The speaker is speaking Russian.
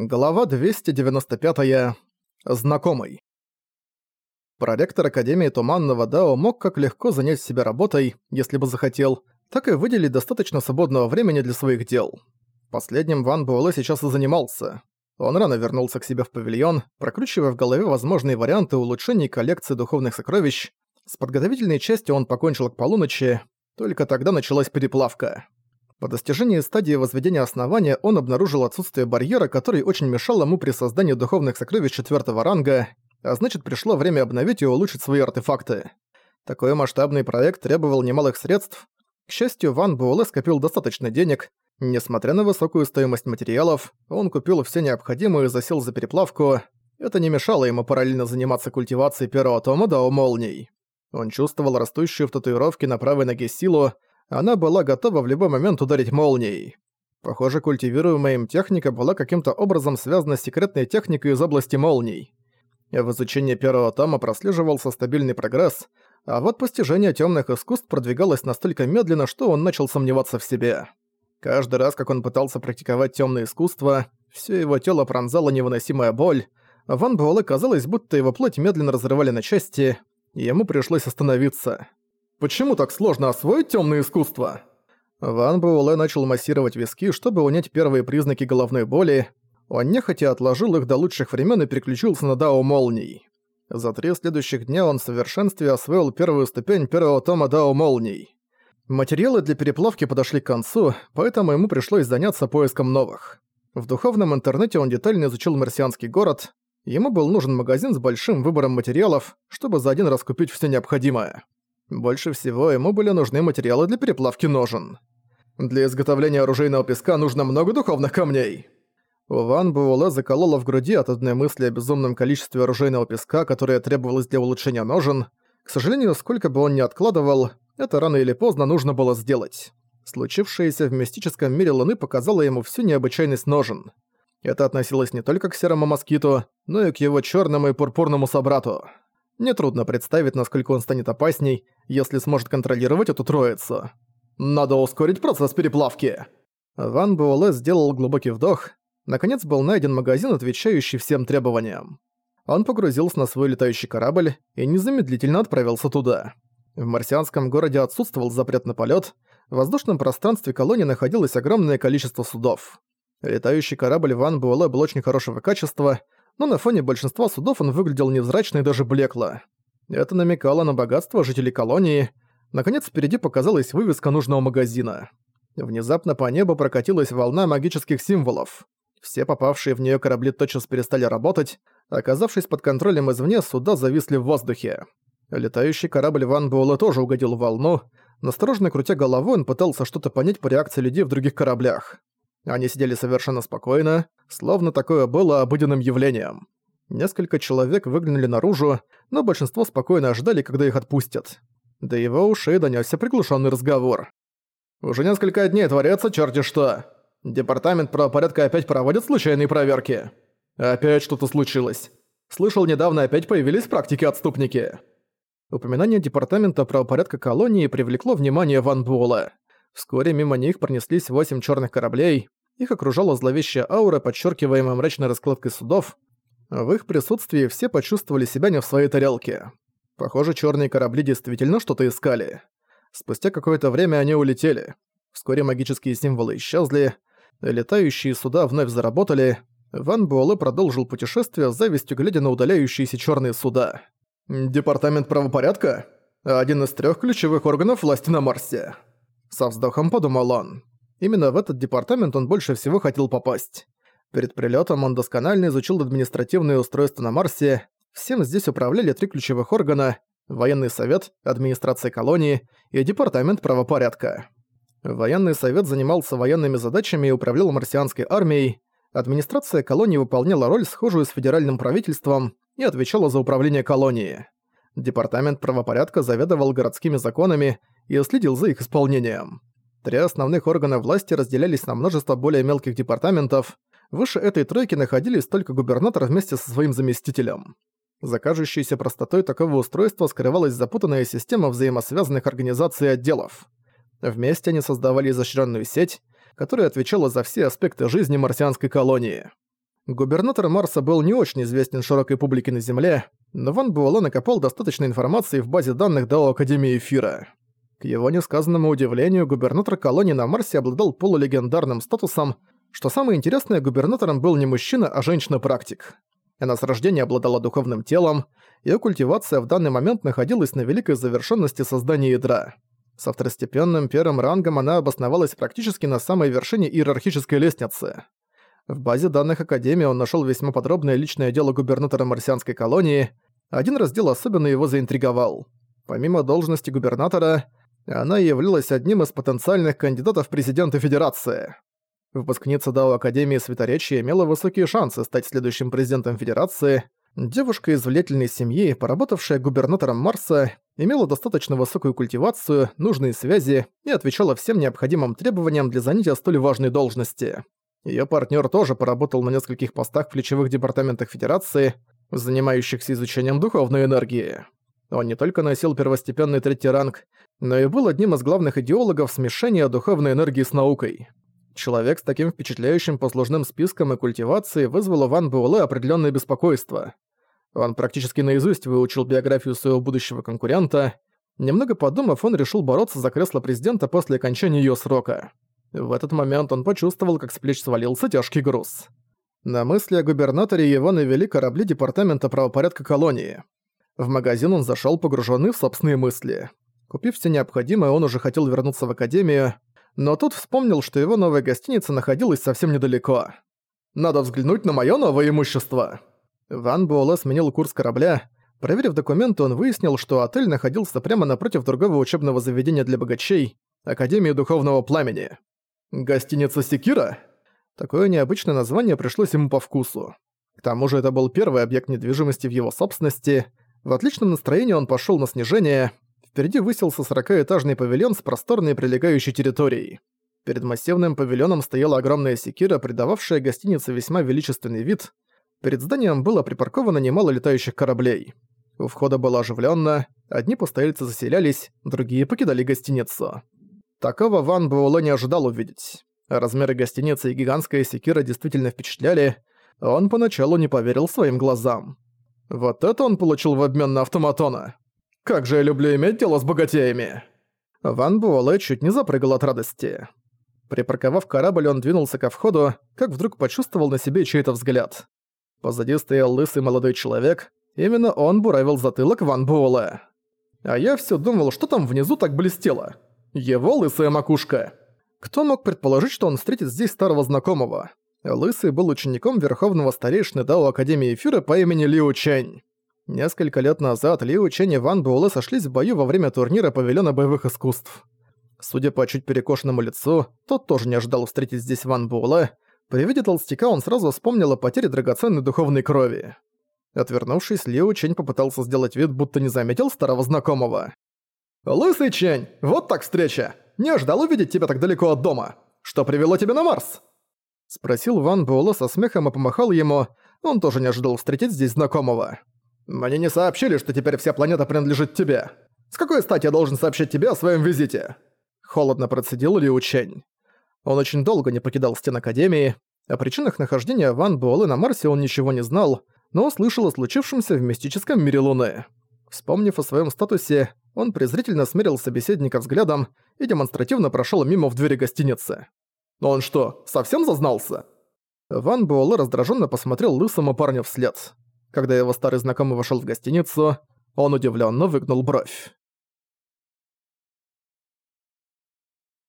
Глава 295. -я. Знакомый. Проректор Академии Туманного Дао мог как легко занять себя работой, если бы захотел, так и выделить достаточно свободного времени для своих дел. Последним Ван Буэлэ сейчас и занимался. Он рано вернулся к себе в павильон, прокручивая в голове возможные варианты улучшений коллекции духовных сокровищ. С подготовительной частью он покончил к полуночи, только тогда началась переплавка. По достижении стадии возведения основания он обнаружил отсутствие барьера, который очень мешал ему при создании духовных сокровищ четвертого ранга, а значит пришло время обновить и улучшить свои артефакты. Такой масштабный проект требовал немалых средств. К счастью, Ван Буэлэ скопил достаточно денег. Несмотря на высокую стоимость материалов, он купил все необходимое и засел за переплавку. Это не мешало ему параллельно заниматься культивацией первого тома Дао Молний. Он чувствовал растущую в татуировке на правой ноге силу, она была готова в любой момент ударить молнией. Похоже, культивируемая им техника была каким-то образом связана с секретной техникой из области молний. В изучении первого тома прослеживался стабильный прогресс, а вот постижение темных искусств продвигалось настолько медленно, что он начал сомневаться в себе. Каждый раз, как он пытался практиковать темное искусство, все его тело пронзала невыносимая боль, Ван Буэлэ казалось, будто его плоть медленно разрывали на части, и ему пришлось остановиться. Почему так сложно освоить темное искусство?» Ван Буэлэ начал массировать виски, чтобы унять первые признаки головной боли. Он нехотя отложил их до лучших времен и переключился на Дао Молний. За три следующих дня он в совершенстве освоил первую ступень первого тома Дао Молний. Материалы для переплавки подошли к концу, поэтому ему пришлось заняться поиском новых. В духовном интернете он детально изучил марсианский город. Ему был нужен магазин с большим выбором материалов, чтобы за один раз купить все необходимое. Больше всего ему были нужны материалы для переплавки ножен. Для изготовления оружейного песка нужно много духовных камней. У Ван Буэлэ заколола в груди от одной мысли о безумном количестве оружейного песка, которое требовалось для улучшения ножен. К сожалению, сколько бы он ни откладывал, это рано или поздно нужно было сделать. Случившееся в мистическом мире Луны показало ему всю необычайность ножен. Это относилось не только к серому москиту, но и к его черному и пурпурному собрату. Нетрудно представить, насколько он станет опасней, если сможет контролировать эту троицу. Надо ускорить процесс переплавки. Ван Буэлэ сделал глубокий вдох. Наконец был найден магазин, отвечающий всем требованиям. Он погрузился на свой летающий корабль и незамедлительно отправился туда. В марсианском городе отсутствовал запрет на полет. В воздушном пространстве колонии находилось огромное количество судов. Летающий корабль Ван Буэлэ был очень хорошего качества — но на фоне большинства судов он выглядел невзрачно и даже блекло. Это намекало на богатство жителей колонии. Наконец впереди показалась вывеска нужного магазина. Внезапно по небу прокатилась волна магических символов. Все попавшие в нее корабли тотчас перестали работать, оказавшись под контролем извне, суда зависли в воздухе. Летающий корабль Ван Буэлэ тоже угодил в волну. Настороженно крутя головой, он пытался что-то понять по реакции людей в других кораблях. Они сидели совершенно спокойно, словно такое было обыденным явлением. Несколько человек выглянули наружу, но большинство спокойно ожидали, когда их отпустят. До его ушей донёсся приглушенный разговор. «Уже несколько дней творится черти что. Департамент правопорядка опять проводит случайные проверки. Опять что-то случилось. Слышал, недавно опять появились практики-отступники». Упоминание Департамента правопорядка колонии привлекло внимание Ван Буэлла. Вскоре мимо них пронеслись восемь черных кораблей, их окружала зловещая аура, подчеркиваемая мрачной раскладкой судов. В их присутствии все почувствовали себя не в своей тарелке. Похоже, черные корабли действительно что-то искали. Спустя какое-то время они улетели. Вскоре магические символы исчезли, летающие суда вновь заработали. Ван Буэлэ продолжил путешествие завистью глядя на удаляющиеся черные суда. «Департамент правопорядка? Один из трех ключевых органов власти на Марсе». Со вздохом подумал он. Именно в этот департамент он больше всего хотел попасть. Перед прилетом он досконально изучил административные устройства на Марсе. Всем здесь управляли три ключевых органа – военный совет, администрация колонии и департамент правопорядка. Военный совет занимался военными задачами и управлял марсианской армией. Администрация колонии выполняла роль, схожую с федеральным правительством, и отвечала за управление колонией. Департамент правопорядка заведовал городскими законами и следил за их исполнением. Три основных органа власти разделялись на множество более мелких департаментов. Выше этой тройки находились только губернатор вместе со своим заместителем. За простотой такого устройства скрывалась запутанная система взаимосвязанных организаций и отделов. Вместе они создавали изощренную сеть, которая отвечала за все аспекты жизни марсианской колонии. Губернатор Марса был не очень известен широкой публике на Земле, но Ван Буэлэ накопал достаточно информации в базе данных Дао Академии Эфира. К его несказанному удивлению, губернатор колонии на Марсе обладал полулегендарным статусом, что самое интересное, губернатором был не мужчина, а женщина-практик. Она с рождения обладала духовным телом, ее культивация в данный момент находилась на великой завершенности создания ядра. Со второстепенным первым рангом она обосновалась практически на самой вершине иерархической лестницы. В базе данных Академии он нашел весьма подробное личное дело губернатора марсианской колонии. Один раздел особенно его заинтриговал. Помимо должности губернатора, она являлась одним из потенциальных кандидатов в президенты Федерации. Выпускница Дао Академии Светоречия имела высокие шансы стать следующим президентом Федерации. Девушка из влиятельной семьи, поработавшая губернатором Марса, имела достаточно высокую культивацию, нужные связи и отвечала всем необходимым требованиям для занятия столь важной должности. Её партнёр тоже поработал на нескольких постах в ключевых департаментах Федерации, занимающихся изучением духовной энергии. Он не только носил первостепенный третий ранг, но и был одним из главных идеологов смешения духовной энергии с наукой. Человек с таким впечатляющим послужным списком и культивацией вызвал у Ван Буэлэ определённое беспокойство. Он практически наизусть выучил биографию своего будущего конкурента. Немного подумав, он решил бороться за кресло президента после окончания её срока. В этот момент он почувствовал, как с плеч свалился тяжкий груз. На мысли о губернаторе его навели корабли Департамента правопорядка колонии. В магазин он зашел погруженный в собственные мысли. Купив все необходимое, он уже хотел вернуться в академию, но тут вспомнил, что его новая гостиница находилась совсем недалеко. «Надо взглянуть на мое новое имущество!» Ван Буэлэ сменил курс корабля. Проверив документы, он выяснил, что отель находился прямо напротив другого учебного заведения для богачей – Академии Духовного Пламени. Гостиница Секира? Такое необычное название пришлось ему по вкусу. К тому же это был первый объект недвижимости в его собственности. В отличном настроении он пошёл на снижение. Впереди высился 40-этажный павильон с просторной прилегающей территорией. Перед массивным павильоном стояла огромная секира, придававшая гостинице весьма величественный вид. Перед зданием было припарковано немало летающих кораблей. У входа было оживленно, одни постояльцы заселялись, другие покидали гостиницу. Такого Ван Буэлэ не ожидал увидеть. Размеры гостиницы и гигантская секира действительно впечатляли. Он поначалу не поверил своим глазам. Вот это он получил в обмен на автоматона. Как же я люблю иметь дело с богатеями. Ван Буэлэ чуть не запрыгал от радости. Припарковав корабль, он двинулся ко входу, как вдруг почувствовал на себе чей-то взгляд. Позади стоял лысый молодой человек, именно он буравил затылок Ван Буэлэ. А я все думал, что там внизу так блестело. Его лысая макушка. Кто мог предположить, что он встретит здесь старого знакомого? Лысый был учеником верховного старейшины Дао Академии Эфира по имени Лиу Чэнь. Несколько лет назад Лиу Чэнь и Ван Буэлэ сошлись в бою во время турнира Павильона боевых искусств. Судя по чуть перекошенному лицу, тот тоже не ожидал встретить здесь Ван Буэлэ. При виде толстяка он сразу вспомнил о потере драгоценной духовной крови. Отвернувшись, Лиу Чэнь попытался сделать вид, будто не заметил старого знакомого. «Лысый Чень, вот так встреча! Не ожидал увидеть тебя так далеко от дома! Что привело тебя на Марс?» Спросил Ван Буэлэ со смехом и помахал ему, он тоже не ожидал встретить здесь знакомого. «Мне не сообщили, что теперь вся планета принадлежит тебе. С какой стати я должен сообщить тебе о своем визите?» Холодно процедил Лиу Чень. Он очень долго не покидал стен Академии, о причинах нахождения Ван Буэлэ на Марсе он ничего не знал, но услышал о случившемся в мистическом мире Луны. Вспомнив о своем статусе, он презрительно смерил собеседника взглядом и демонстративно прошел мимо в двери гостиницы. «Он что, совсем зазнался?» Ван Буэлэ раздраженно посмотрел лысому парню вслед. Когда его старый знакомый вошел в гостиницу, он удивленно выгнул бровь.